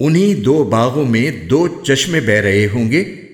انہی دو باغوں میں دو چشمے بہ رہے ہوں گے۔